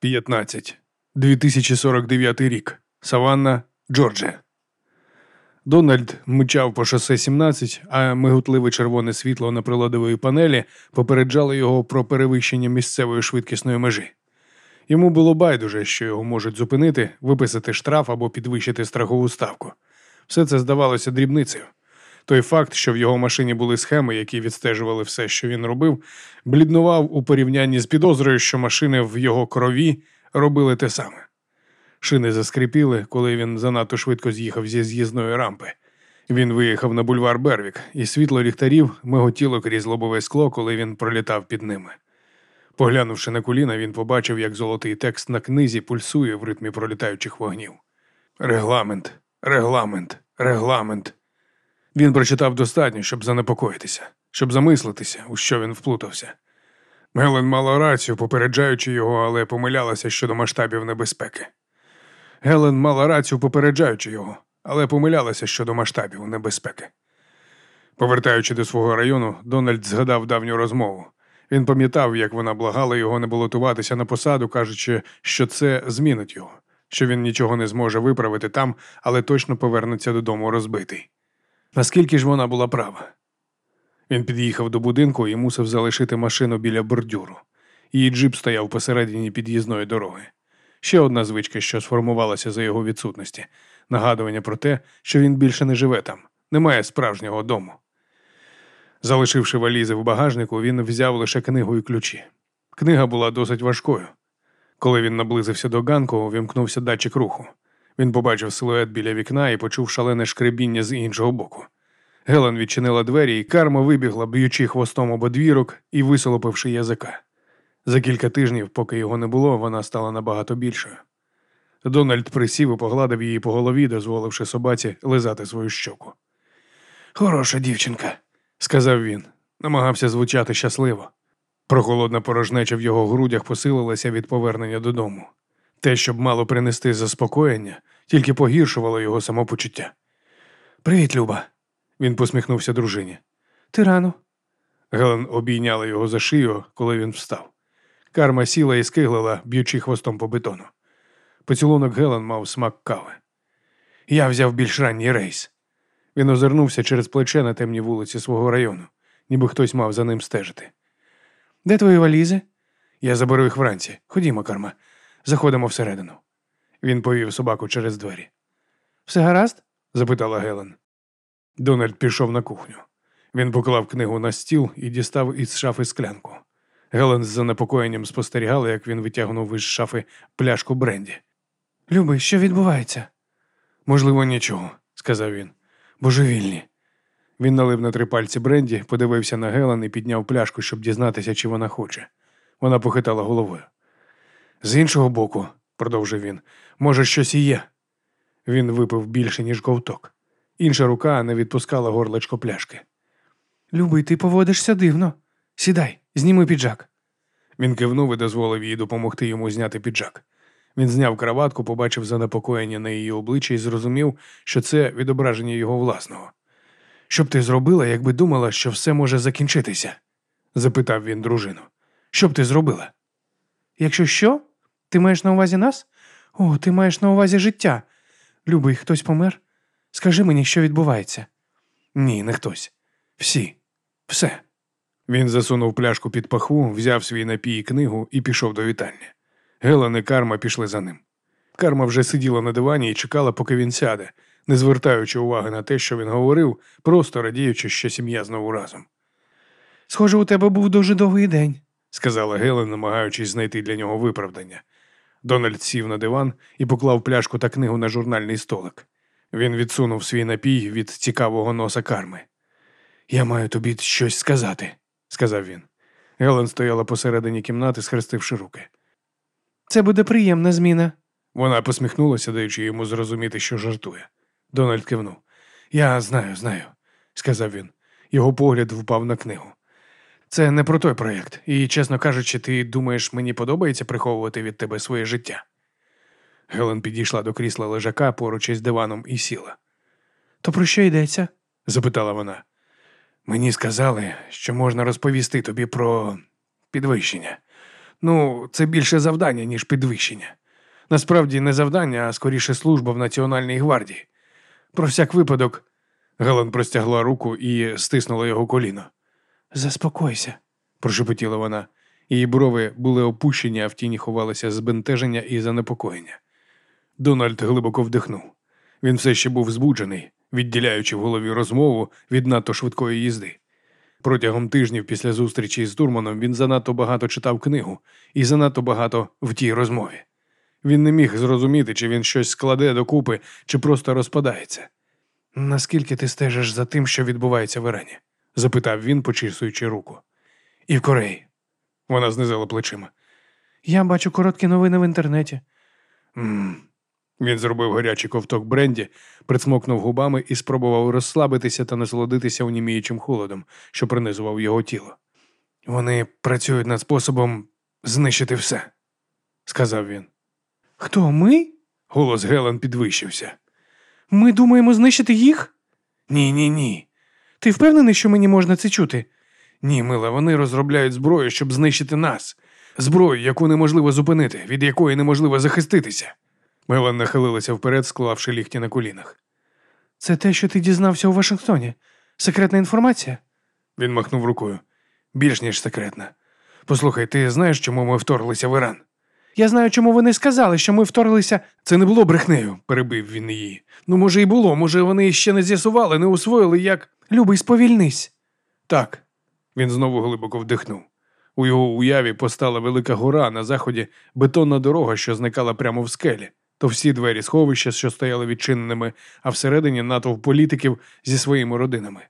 15. 2049 рік. Саванна, Джорджія. Дональд мчав по шосе 17, а мигутливе червоне світло на приладової панелі попереджало його про перевищення місцевої швидкісної межі. Йому було байдуже, що його можуть зупинити, виписати штраф або підвищити страхову ставку. Все це здавалося дрібницею. Той факт, що в його машині були схеми, які відстежували все, що він робив, бліднував у порівнянні з підозрою, що машини в його крові робили те саме. Шини заскрипіли, коли він занадто швидко з'їхав зі з'їзної рампи. Він виїхав на бульвар Бервік, і світло ліхтарів миготіло крізь лобове скло, коли він пролітав під ними. Поглянувши на коліна, він побачив, як золотий текст на книзі пульсує в ритмі пролітаючих вогнів. Регламент, регламент, регламент. Він прочитав достатньо, щоб занепокоїтися, щоб замислитися, у що він вплутався. Гелен мала рацію, попереджаючи його, але помилялася щодо масштабів небезпеки. Гелен мала рацію, попереджаючи його, але помилялася щодо масштабів небезпеки. Повертаючи до свого району, Дональд згадав давню розмову. Він пам'ятав, як вона благала його не балотуватися на посаду, кажучи, що це змінить його, що він нічого не зможе виправити там, але точно повернеться додому розбитий. Наскільки ж вона була права? Він під'їхав до будинку і мусив залишити машину біля бордюру. Її джип стояв посередині під'їзної дороги. Ще одна звичка, що сформувалася за його відсутності нагадування про те, що він більше не живе там, немає справжнього дому. Залишивши валізи в багажнику, він взяв лише книгу і ключі. Книга була досить важкою. Коли він наблизився до ганку, увімкнувся датчик руху. Він побачив силует біля вікна і почув шалене шкребіння з іншого боку. Гелен відчинила двері, і карма вибігла, б'ючи хвостом об одвірок і висолопивши язика. За кілька тижнів, поки його не було, вона стала набагато більшою. Дональд присів і погладив її по голові, дозволивши собаці лизати свою щоку. Хороша дівчинка, сказав він, намагався звучати щасливо. Прохолодна порожнеча в його грудях посилилася від повернення додому. Те, щоб мало принести заспокоєння, тільки погіршувало його самопочуття. Привіт, Люба. Він посміхнувся дружині. Ти рано. Гелен обійняла його за шию, коли він встав. Карма сіла і скиглила, б'ючи хвостом по бетону. Поцілунок Гелен мав смак кави. Я взяв більш ранній рейс. Він озирнувся через плече на темній вулиці свого району, ніби хтось мав за ним стежити. Де твої валізи? Я заберу їх вранці. Ходімо, карма. Заходимо всередину. Він повів собаку через двері. Все гаразд? запитала Гелен. Дональд пішов на кухню. Він поклав книгу на стіл і дістав із шафи склянку. Гелен з занепокоєнням спостерігала, як він витягнув із шафи пляшку бренді. Любий, що відбувається? Можливо, нічого, сказав він. Божевільні. Він налив на три пальці бренді, подивився на Гелен і підняв пляшку, щоб дізнатися, чи вона хоче. Вона похитала головою. З іншого боку, продовжив він, може, щось і є. Він випив більше, ніж ковток. Інша рука не відпускала горлечко пляшки. Любий, ти поводишся дивно. Сідай, зніми піджак. Він кивнув і дозволив їй допомогти йому зняти піджак. Він зняв краватку, побачив занепокоєння на її обличчі і зрозумів, що це відображення його власного. Що б ти зробила, якби думала, що все може закінчитися? запитав він дружину. Що б ти зробила? Якщо що? Ти маєш на увазі нас? О, ти маєш на увазі життя. Любий, хтось помер? Скажи мені, що відбувається. Ні, не хтось. Всі, все. Він засунув пляшку під пахву, взяв свій напій і книгу і пішов до вітальні. Гелен і Карма пішли за ним. Карма вже сиділа на дивані і чекала, поки він сяде, не звертаючи уваги на те, що він говорив, просто радіючи, що сім'я знову разом. Схоже, у тебе був дуже довгий день, сказала Гелен, намагаючись знайти для нього виправдання. Дональд сів на диван і поклав пляшку та книгу на журнальний столик. Він відсунув свій напій від цікавого носа карми. Я маю тобі щось сказати, сказав він. Гелен стояла посередині кімнати, схрестивши руки. Це буде приємна зміна. Вона посміхнулася, даючи йому зрозуміти, що жартує. Дональд кивнув. Я знаю, знаю, сказав він. Його погляд впав на книгу. Це не про той проєкт, і, чесно кажучи, ти думаєш, мені подобається приховувати від тебе своє життя. Гелен підійшла до крісла лежака поруч із диваном і сіла. То про що йдеться? запитала вона. Мені сказали, що можна розповісти тобі про підвищення. Ну, це більше завдання, ніж підвищення. Насправді не завдання, а скоріше служба в Національній гвардії. Про всяк випадок. Гелен простягла руку і стиснула його коліно. Заспокойся, прошепотіла вона. Її брови були опущені, а в тіні ховалися збентеження і занепокоєння. Дональд глибоко вдихнув. Він все ще був збуджений, відділяючи в голові розмову від надто швидкої їзди. Протягом тижнів після зустрічі з Турманом він занадто багато читав книгу і занадто багато в тій розмові. Він не міг зрозуміти, чи він щось складе докупи, чи просто розпадається. Наскільки ти стежиш за тим, що відбувається в Ірані? Запитав він, почісуючи руку. І в Кореї. Вона знизила плечима. Я бачу короткі новини в інтернеті. м Він зробив гарячий ковток бренді, присмокнув губами і спробував розслабитися та насолодитися уніміючим холодом, що принизував його тіло. Вони працюють над способом знищити все, сказав він. Хто ми? Голос Гелен підвищився. Ми думаємо знищити їх? Ні, ні, ні. Ти впевнений, що мені можна це чути? Ні, мила, вони розробляють зброю, щоб знищити нас. Зброю, яку неможливо зупинити, від якої неможливо захиститися. Мелан нахилилася вперед, склавши ліхті на колінах. Це те, що ти дізнався у Вашингтоні? Секретна інформація? Він махнув рукою. Більш ніж секретна. Послухай, ти знаєш, чому ми вторглися в Іран? Я знаю, чому вони сказали, що ми вторглися. Це не було брехнею, перебив він її. Ну, може, і було, може, вони ще не з'ясували, не усвоїли, як. Любий, сповільнись. Так. Він знову глибоко вдихнув. У його уяві постала велика гора на заході, бетонна дорога, що зникала прямо в скелі, то всі двері сховища, що стояли відчиненими, а всередині натовп політиків зі своїми родинами.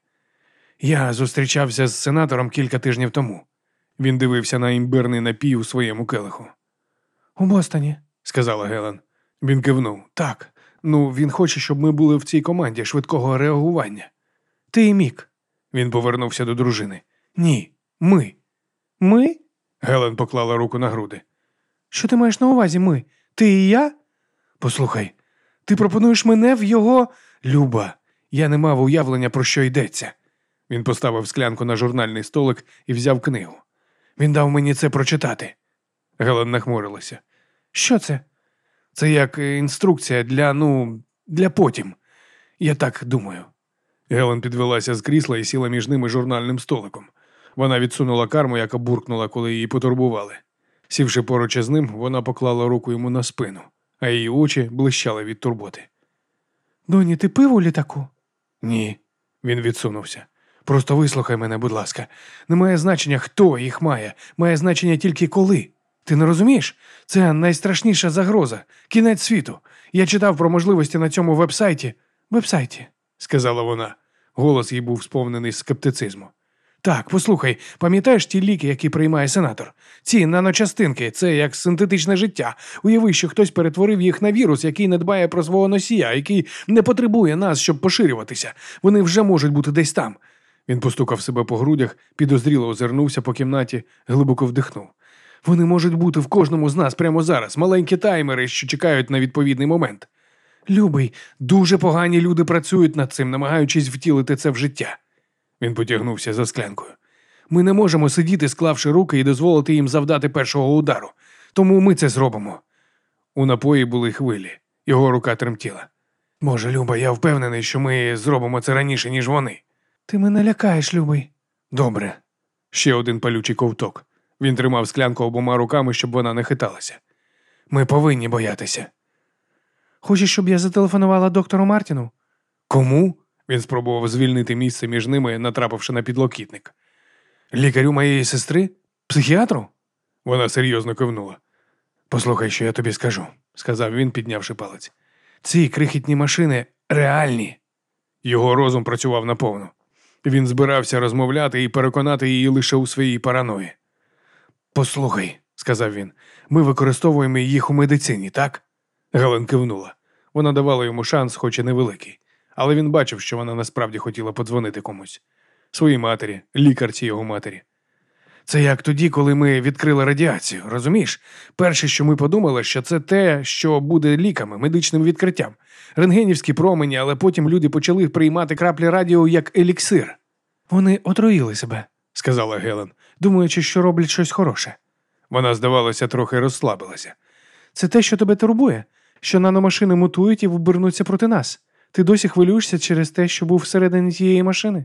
Я зустрічався з сенатором кілька тижнів тому. Він дивився на імбирний напій у своєму келиху. У Бостоні, сказала Гелен. Він кивнув. Так. Ну, він хоче, щоб ми були в цій команді швидкого реагування. Ти і мік. Він повернувся до дружини. Ні, ми. Ми? Гелен поклала руку на груди. Що ти маєш на увазі ми? Ти і я? Послухай, ти пропонуєш мене в його. Люба, я не мав уявлення, про що йдеться. Він поставив склянку на журнальний столик і взяв книгу. Він дав мені це прочитати. Гелен нахмурилася. Що це? Це як інструкція для, ну, для потім. Я так думаю. Гелен підвелася з крісла і сіла між ними журнальним столиком. Вона відсунула карму, яка буркнула, коли її потурбували. Сівши поруч із ним, вона поклала руку йому на спину, а її очі блищали від турботи. Доні, ти пив у літаку? Ні, він відсунувся. Просто вислухай мене, будь ласка. Немає значення, хто їх має, має значення тільки коли. Ти не розумієш? Це найстрашніша загроза, кінець світу. Я читав про можливості на цьому вебсайті. Вебсайті, сказала вона. Голос їй був сповнений скептицизму. Так, послухай, пам'ятаєш ті ліки, які приймає сенатор? Ці наночастинки, це як синтетичне життя. Уяви, що хтось перетворив їх на вірус, який не дбає про свого носія, який не потребує нас, щоб поширюватися. Вони вже можуть бути десь там. Він постукав себе по грудях, підозріло озирнувся по кімнаті, глибоко вдихнув. Вони можуть бути в кожному з нас прямо зараз, маленькі таймери, що чекають на відповідний момент. Любий, дуже погані люди працюють над цим, намагаючись втілити це в життя. Він потягнувся за склянкою. Ми не можемо сидіти, склавши руки і дозволити їм завдати першого удару. Тому ми це зробимо. У напої були хвилі, його рука тремтіла. Боже, Люба, я впевнений, що ми зробимо це раніше, ніж вони. Ти мене лякаєш, Любий. Добре. Ще один палючий ковток. Він тримав склянку обома руками, щоб вона не хиталася. Ми повинні боятися. Хочеш, щоб я зателефонувала доктору Мартіну? Кому? Він спробував звільнити місце між ними, натрапивши на підлокітник. Лікарю моєї сестри? Психіатру? Вона серйозно кивнула. Послухай, що я тобі скажу, сказав він, піднявши палець. Ці крихітні машини реальні. Його розум працював наповну. Він збирався розмовляти і переконати її лише у своїй параної. Послухай, сказав він, ми використовуємо їх у медицині, так? Гален кивнула. Вона давала йому шанс, хоч і невеликий, але він бачив, що вона насправді хотіла подзвонити комусь своїй матері, лікарці його матері. Це як тоді, коли ми відкрили радіацію, розумієш? Перше, що ми подумали, що це те, що буде ліками, медичним відкриттям, рентгенівські промені, але потім люди почали приймати краплі радіо як еліксир. Вони отруїли себе, сказала Гелен, думаючи, що роблять щось хороше. Вона, здавалося, трохи розслабилася. Це те, що тебе турбує, що наномашини мутують і обернуться проти нас. Ти досі хвилюєшся через те, що був всередині тієї машини?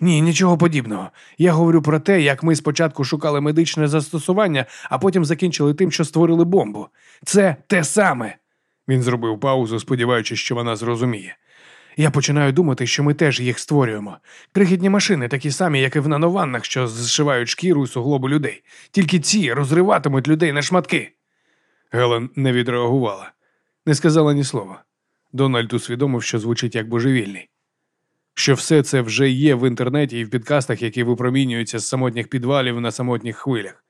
Ні, нічого подібного. Я говорю про те, як ми спочатку шукали медичне застосування, а потім закінчили тим, що створили бомбу. Це те саме. Він зробив паузу, сподіваючись, що вона зрозуміє. Я починаю думати, що ми теж їх створюємо. Крихітні машини, такі самі, як і в нанованнах, що зшивають шкіру і суглобу людей. Тільки ці розриватимуть людей на шматки. Гелен не відреагувала, не сказала ні слова. Дональд усвідомив, що звучить як божевільний. Що все це вже є в інтернеті і в підкастах, які випромінюються з самотніх підвалів на самотніх хвилях.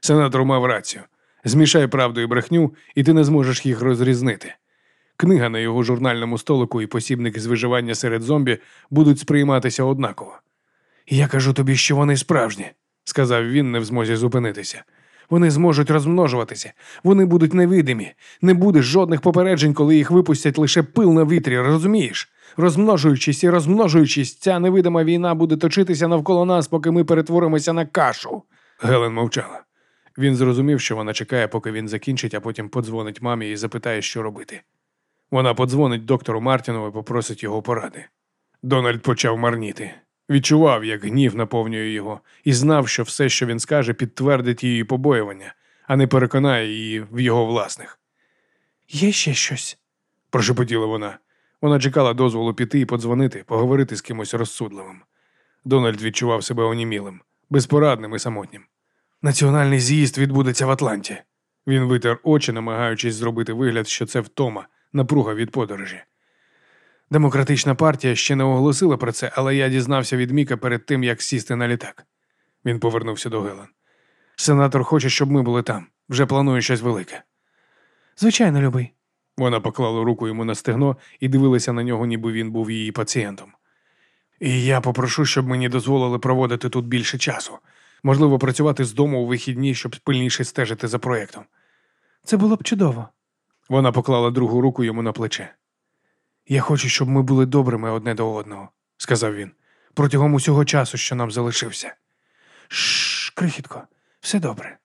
Сенатор мав рацію. Змішай правду і брехню, і ти не зможеш їх розрізнити. Книга на його журнальному столику і посібник з виживання серед зомбі будуть сприйматися однаково. Я кажу тобі, що вони справжні, сказав він, не в змозі зупинитися. Вони зможуть розмножуватися, вони будуть невидимі, не буде жодних попереджень, коли їх випустять лише пил на вітрі, розумієш? Розмножуючись і розмножуючись, ця невидима війна буде точитися навколо нас, поки ми перетворимося на кашу. Гелен мовчала. Він зрозумів, що вона чекає, поки він закінчить, а потім подзвонить мамі і запитає, що робити. Вона подзвонить доктору Мартіну і попросить його поради. Дональд почав марніти. Відчував, як гнів наповнює його, і знав, що все, що він скаже, підтвердить її побоювання, а не переконає її в його власних. Є ще щось. Прошепотіла вона. Вона чекала дозволу піти і подзвонити, поговорити з кимось розсудливим. Дональд відчував себе онімілим, безпорадним і самотнім. Національний з'їзд відбудеться в Атланті. Він витер очі, намагаючись зробити вигляд, що це втома, напруга від подорожі. Демократична партія ще не оголосила про це, але я дізнався від Міка перед тим, як сісти на літак. Він повернувся до Гелен. Сенатор хоче, щоб ми були там. Вже планує щось велике. Звичайно, любий. Вона поклала руку йому на стегно і дивилася на нього, ніби він був її пацієнтом. І я попрошу, щоб мені дозволили проводити тут більше часу. Можливо, працювати з дому у вихідні, щоб пильніше стежити за проєктом. Це було б чудово. Вона поклала другу руку йому на плече. Я хочу, щоб ми були добрими одне до одного, сказав він, протягом усього часу, що нам залишився. Шш, крихітко, все добре.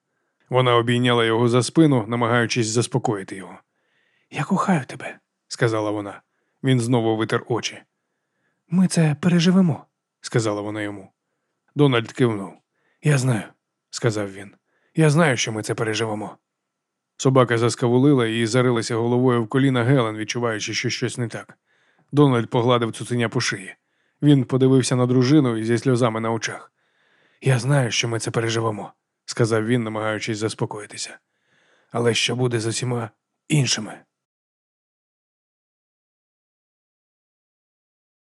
Вона обійняла його за спину, намагаючись заспокоїти його. Я кохаю тебе, сказала вона. Він знову витер очі. Ми це переживемо, сказала вона йому. Дональд кивнув. Я знаю, сказав він. Я знаю, що ми це переживемо. Собака заскавулила і зарилася головою в коліна Гелен, відчуваючи, що щось не так. Дональд погладив цуценя по шиї. Він подивився на дружину зі сльозами на очах. Я знаю, що ми це переживемо, сказав він, намагаючись заспокоїтися. Але що буде з усіма іншими?